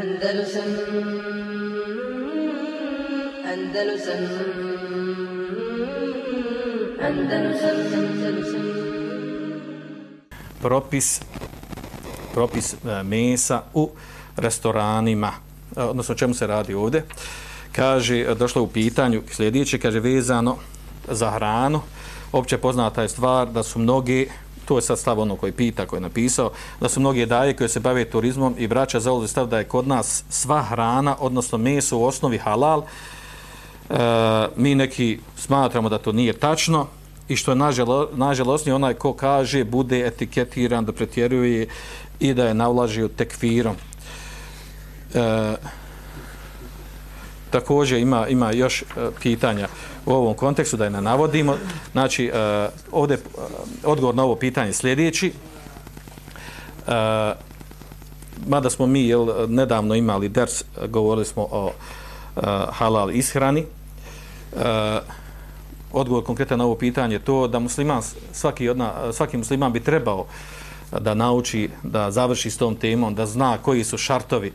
Andalusam Andalusam Andalusam Andalusam. Propis propis e, mesa u restoranima. E, odnosno o čemu se radi ovdje? Kaže, došlo u pitanju sljedeće, kaže vezano za hranu. Opće poznata je stvar da su mnogi to je sad stav ono koji pita, koji je napisao, da su mnogi daje koje se bave turizmom i braća za stav da je kod nas sva hrana, odnosno meso u osnovi halal. E, mi neki smatramo da to nije tačno i što je nažalo, naželosnije onaj ko kaže bude etiketiran da pretjeruje i da je navlažio tekfirom. E, također ima ima još e, pitanja u ovom kontekstu da je ne navodimo. Znači, e, ovdje e, odgovor na ovo pitanje sljedeći. Mada smo mi jel, nedavno imali ders, govorili smo o halal ishrani. Odgovor konkretan na ovo pitanje to da musliman, svaki, odna, svaki musliman bi trebao da nauči, da završi s tom temom, da zna koji su šartovi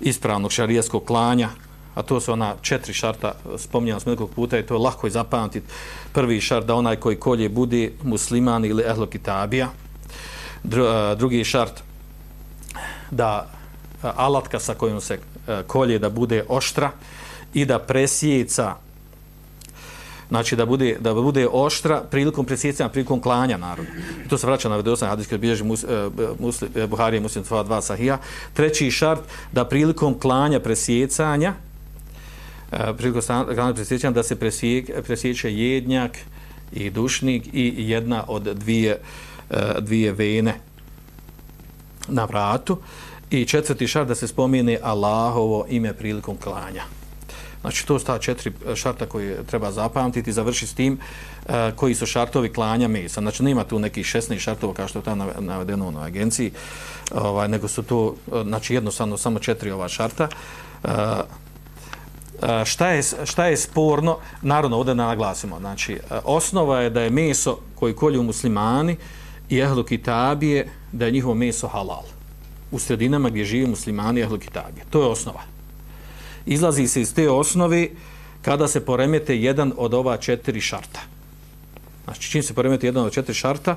ispravnog šarijeskog klanja, a to su ona četiri šarta, spominjamo smo nekog puta i to je lako zapamtiti. Prvi šart da onaj koji kolje bude musliman ili ehlo kitabija. Drugi šart da alatka sa kojom se kolje da bude oštra i da presjeca znači da bude da bude oštra prilikom presjecanja prilikom klanja naroda i to se vraća na vedosan hadis kad bilježi mus, e, e, muslim, uh, Buharije muslim 2 sahija treći šart da prilikom klanja presjecanja prilikom kanalnog presjećanja da se presjeće jednjak i dušnik i jedna od dvije, e, dvije vene na vratu. I četvrti šart da se spomine Allahovo ime prilikom klanja. Znači, to su ta četiri šarta koje treba zapamtiti i završiti s tim e, koji su šartovi klanja mesa. Znači, nema tu nekih 16 šartova kao što je tamo navedeno u agenciji, ovaj, nego su to, e, znači, jednostavno samo četiri ova šarta šta je, šta je sporno, naravno ovdje naglasimo, znači osnova je da je meso koji kolju muslimani i ehlu kitabije, da je njihovo meso halal. U sredinama gdje žive muslimani i ehlu kitabije. To je osnova. Izlazi se iz te osnovi kada se poremete jedan od ova četiri šarta. Znači, čim se poremete jedan od četiri šarta,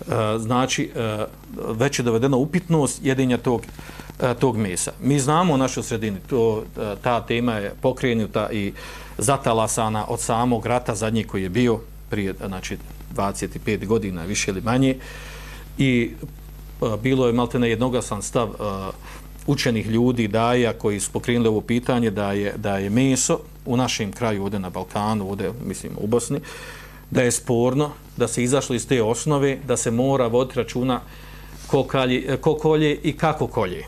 Eh, znači, eh, već je dovedena upitnost jedinja tog, eh, tog mesa. Mi znamo u našoj sredini, to, ta tema je pokrenuta i zatalasana od samog rata zadnji koji je bio prije znači, 25 godina, više ili manje. I a, bilo je malte na jednogasan stav a, učenih ljudi daja koji su pokrenuli ovo pitanje da je, da je meso u našem kraju ovdje na Balkanu, ovdje mislim u Bosni, da je sporno da se izašlo iz te osnove da se mora voditi računa ko, kalje, ko kolje i kako kolje.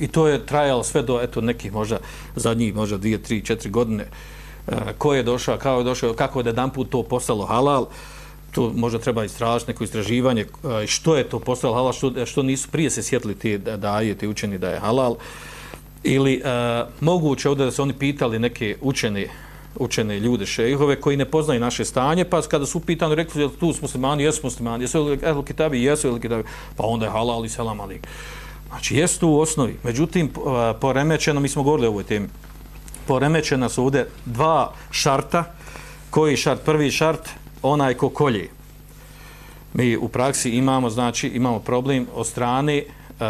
I to je trajalo sve do eto nekih možda zadnjih možda 2 3 4 godine. E, ko je došao, kako je došao, kako je da jedan put to postalo halal? To možda treba istražiti neko istraživanje e, što je to postalo halal, što, e, što nisu prije se sjetili ti da daje ti učeni da je halal. Ili e, moguće ovdje da se oni pitali neke učeni učene ljude šejhove koji ne poznaju naše stanje, pa kada su pitani, rekli su tu smo muslimani, jesu muslimani, jesu el kitabi, jesu el kitabi, pa onda je halal i selam alik. Znači, jest tu u osnovi. Međutim, poremećeno, mi smo govorili o ovoj temi, poremećena su ovdje dva šarta. Koji šart? Prvi šart, onaj ko kolje. Mi u praksi imamo, znači, imamo problem od strane uh,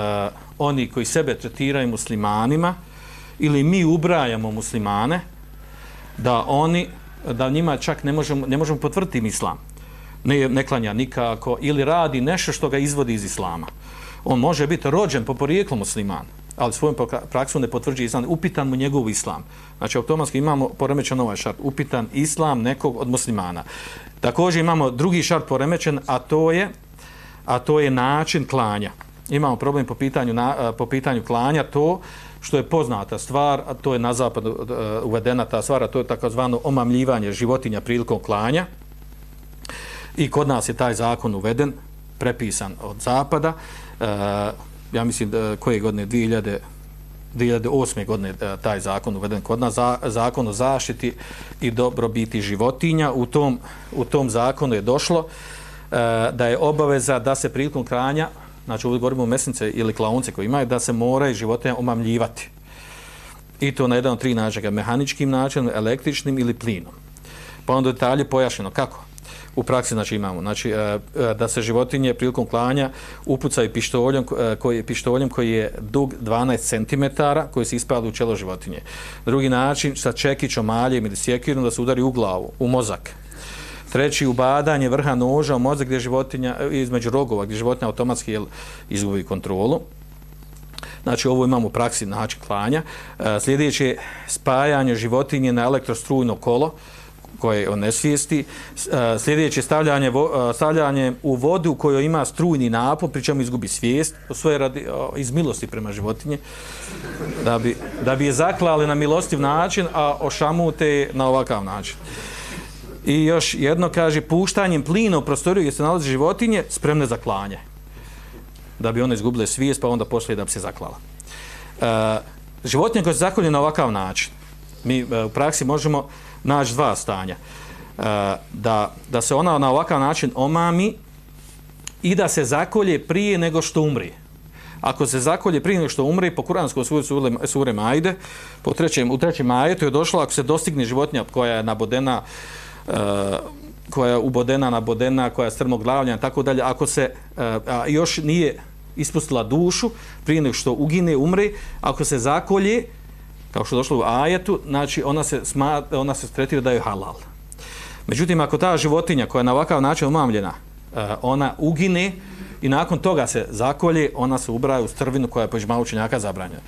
oni koji sebe tretiraju muslimanima ili mi ubrajamo muslimane da oni, da njima čak ne možemo, ne možemo potvrditi islam. Ne, ne klanja nikako ili radi nešto što ga izvodi iz islama on može biti rođen po porijeklu musliman, ali svojom praksom ne potvrđuje islam, upitan mu njegov islam. Znači, automatski imamo poremećen ovaj šart, upitan islam nekog od muslimana. Također imamo drugi šart poremećen, a to je, a to je način klanja. Imamo problem po pitanju, na, eh, po pitanju klanja, to što je poznata stvar, a to je na zapadu eh, uvedena ta stvar, a to je takozvano omamljivanje životinja prilikom klanja. I kod nas je taj zakon uveden, prepisan od zapada. Eh, ja mislim da koje godine 2000 2008. godine taj zakon uveden kod nas za, zakon o zaštiti i dobrobiti životinja u tom, u tom zakonu je došlo da je obaveza da se prilikom klanja znači ovdje govorimo mesnice ili klaunce koji imaju, da se moraju životinja omamljivati. I to na jedan od tri načina, mehaničkim načinom, električnim ili plinom. Pa onda detalje pojašnjeno kako u praksi znači imamo znači e, e, da se životinje prilikom klanja upucaju pištoljem e, koji je pištoljem koji je dug 12 cm koji se ispada u čelo životinje. Drugi način sa čekićom, maljem ili sjekirom da se udari u glavu, u mozak. Treći ubadanje vrha noža u mozak gdje životinja e, između rogova gdje životinja automatski jel, izgubi kontrolu. Znači ovo imamo u praksi način klanja. E, sljedeće je spajanje životinje na elektrostrujno kolo koje on ne svijesti. E, sljedeće stavljanje, stavljanje u vodu u kojoj ima strujni napon, pričemu izgubi svijest, svoje radi, iz milosti prema životinje, da bi, da bi je zaklali na milostiv način, a ošamute na ovakav način. I još jedno kaže, puštanjem plina u prostoriju gdje se nalazi životinje, spremne za klanje. Da bi one izgubile svijest, pa onda poslije da bi se zaklala. E, životinje koje se zakolje na ovakav način, mi e, u praksi možemo naći dva stanja. E, da, da se ona na ovakav način omami i da se zakolje prije nego što umri. Ako se zakolje prije nego što umri, po kuranskom sure, sure Majde, po trećem, u trećem majetu je došlo, ako se dostigne životinja koja je nabodena, Eh, koja je ubodena, nabodena, koja je strmoglavljena, tako dalje, ako se eh, a, još nije ispustila dušu, prije nego što ugine, umre, ako se zakolje, kao što došlo u ajetu, znači ona se, sma, ona se tretira da je halal. Međutim, ako ta životinja koja je na ovakav način umamljena, eh, ona ugine i nakon toga se zakolje, ona se ubraja u strvinu koja je po žmalu učenjaka zabranjena.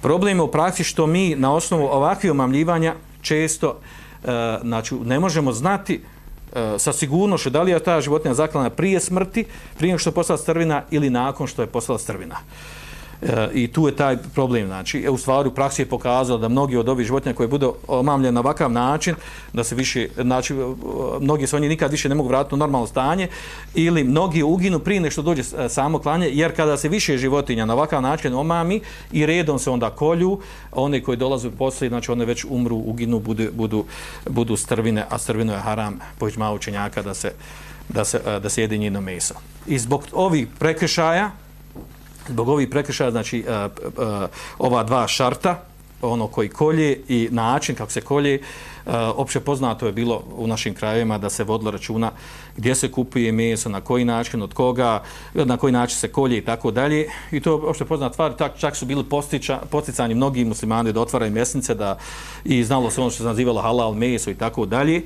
Problem je u praksi što mi na osnovu ovakvih umamljivanja često e, znači, ne možemo znati e, sa sigurnošću da li je ta životinja zaklana prije smrti, prije što je postala strvina ili nakon što je postala strvina. E, I tu je taj problem. Znači, e, u stvari u praksi je pokazalo da mnogi od ovih životinja koje budu omamljene na ovakav način, da se više, znači, e, mnogi se oni nikad više ne mogu vratiti u normalno stanje, ili mnogi uginu prije nešto dođe e, samo klanje, jer kada se više životinja na ovakav način omami i redom se onda kolju, one koji dolaze poslije, znači one već umru, uginu, budu, budu, budu strvine, a strvino je haram pođma učenjaka da se, da se, da se jedi njino meso. I zbog ovih prekršaja, zbog ovih prekršaja, znači e, e, ova dva šarta, ono koji kolje i način kako se kolje, uh, opće poznato je bilo u našim krajevima da se vodilo računa gdje se kupuje meso, na koji način, od koga, na koji način se kolje i tako dalje. I to je opće poznata stvar, tak, čak su bili postiča, posticani mnogi muslimani da otvaraju mjesnice da, i znalo se ono što se nazivalo halal meso i tako dalje. E,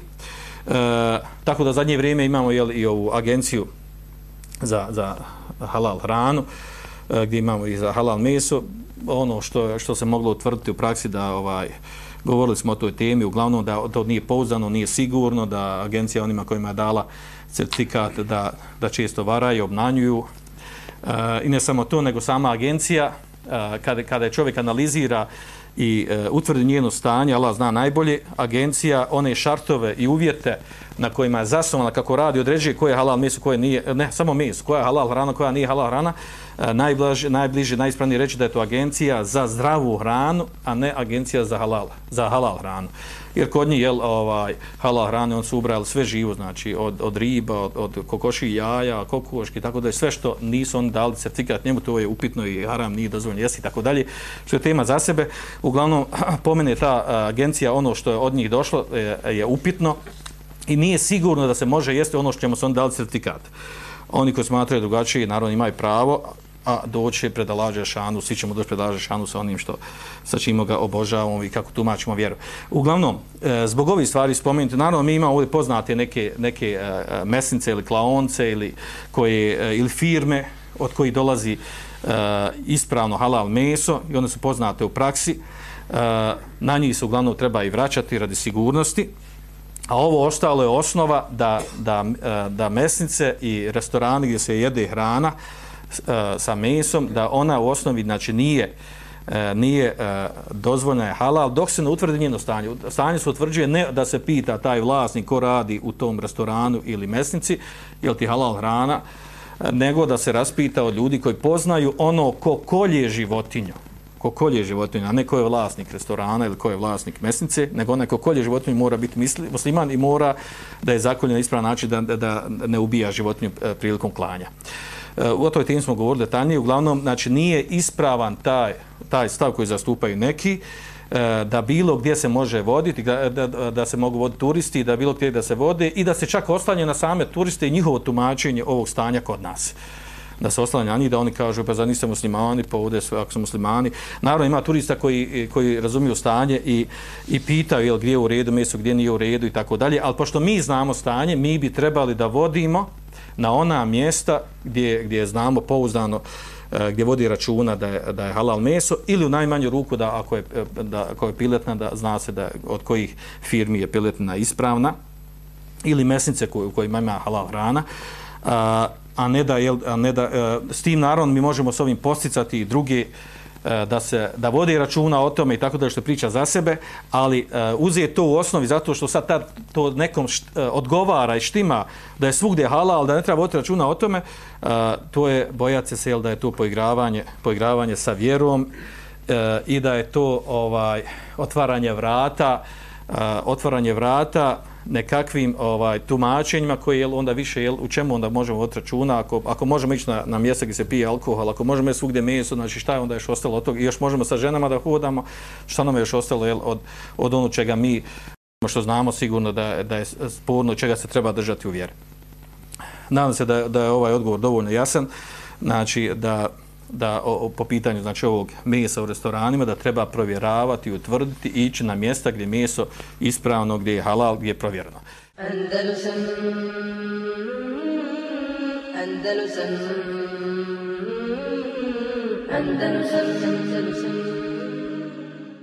tako da zadnje vrijeme imamo jel, i ovu agenciju za, za halal hranu. E, E, gdje imamo i za halal meso, ono što što se moglo utvrditi u praksi da ovaj govorili smo o toj temi, uglavnom da to nije pouzdano, nije sigurno, da agencija onima kojima je dala certifikat da, da često varaju, obnanjuju. E, I ne samo to, nego sama agencija, e, kada, kada je čovjek analizira i e, utvrdi njeno stanje, Allah zna najbolje, agencija one šartove i uvjete na kojima je zasnovana kako radi, određuje koje je halal meso, koje nije, ne, samo meso, koja je halal hrana, koja nije halal hrana, e, najbliže, najbliže, najispravnije reći da je to agencija za zdravu hranu, a ne agencija za halal, za halal hranu. Jer kod njih, jel, ovaj, halal hrane, on su ubrali sve živo, znači, od, od riba, od, od kokoši, jaja, kokoški, tako da je sve što nisu oni dali certifikat njemu, to je upitno i haram, nije dozvoljeno jesti, tako dalje, što je tema za sebe. Uglavnom, pomene ta e, agencija, ono što je od njih došlo, je, je upitno, i nije sigurno da se može jesti ono što ćemo se on dali certifikat. Oni koji smatraju drugačije, naravno imaju pravo, a doće pred Alađe Šanu, svi ćemo doći pred Šanu sa onim što sa čim ga obožavamo i kako tumačimo vjeru. Uglavnom, e, zbog ovih stvari spomenuti, naravno mi imamo ovdje poznate neke, neke e, mesnice ili klaonce ili, koje, e, ili firme od kojih dolazi e, ispravno halal meso i one su poznate u praksi. E, na njih se uglavnom treba i vraćati radi sigurnosti. A ovo ostalo je osnova da, da, e, da mesnice i restorani gdje se jede hrana e, sa mesom, da ona u osnovi znači nije e, nije dozvoljena je halal, dok se ne utvrdi njeno stanje. Stanje se utvrđuje ne da se pita taj vlasnik ko radi u tom restoranu ili mesnici, je li ti halal hrana, nego da se raspita od ljudi koji poznaju ono ko kolje životinju ko kolje životinju, a ne ko je vlasnik restorana ili ko je vlasnik mesnice, nego onaj ko kolje životinju mora biti misli, musliman i mora da je zakoljen na ispravan način da, da, da ne ubija životinju e, prilikom klanja. E, o toj temi smo govorili detaljnije, uglavnom, znači, nije ispravan taj, taj stav koji zastupaju neki, e, da bilo gdje se može voditi, da, da, da se mogu voditi turisti, da bilo gdje da se vode i da se čak ostanje na same turiste i njihovo tumačenje ovog stanja kod nas da se oslanja na njih, da oni kažu pa zar niste muslimani, pa ovdje su, ako su muslimani. Naravno ima turista koji, koji razumiju stanje i, i pitaju jel, gdje je u redu mjesto, gdje nije u redu? i tako dalje, ali pošto mi znamo stanje, mi bi trebali da vodimo na ona mjesta gdje, gdje znamo pouzdano e, gdje vodi računa da je, da je halal meso ili u najmanju ruku da ako je, e, da, ako je piletna da zna se da od kojih firmi je piletna ispravna ili mesnice u kojima ima halal hrana a, a ne da, jel, a ne da a, s tim naravno mi možemo s ovim posticati i druge e, da se da vodi računa o tome i tako da što priča za sebe, ali e, uh, uzije to u osnovi zato što sad ta, to nekom št, uh, odgovara i štima da je svugdje halal, da ne treba voditi računa o tome, uh, to je bojace se jel, da je to poigravanje, poigravanje sa vjerom uh, i da je to ovaj otvaranje vrata, uh, otvaranje vrata nekakvim ovaj tumačenjima koji je onda više jel u čemu onda možemo od računa ako ako možemo ići na na mjesto gdje se pije alkohol ako možemo jesti svugdje meso znači šta je onda još ostalo od toga? I još možemo sa ženama da hodamo šta nam je još ostalo jel od od onog čega mi što znamo sigurno da da je sporno čega se treba držati u vjeri. Nadam se da da je ovaj odgovor dovoljno jasan znači da da o, o, po pitanju znači ovog mesa u restoranima da treba provjeravati i utvrditi i ići na mjesta gdje meso ispravno gdje je halal gdje je provjereno. Andalusam. Andalusam. Andalusam. Andalusam.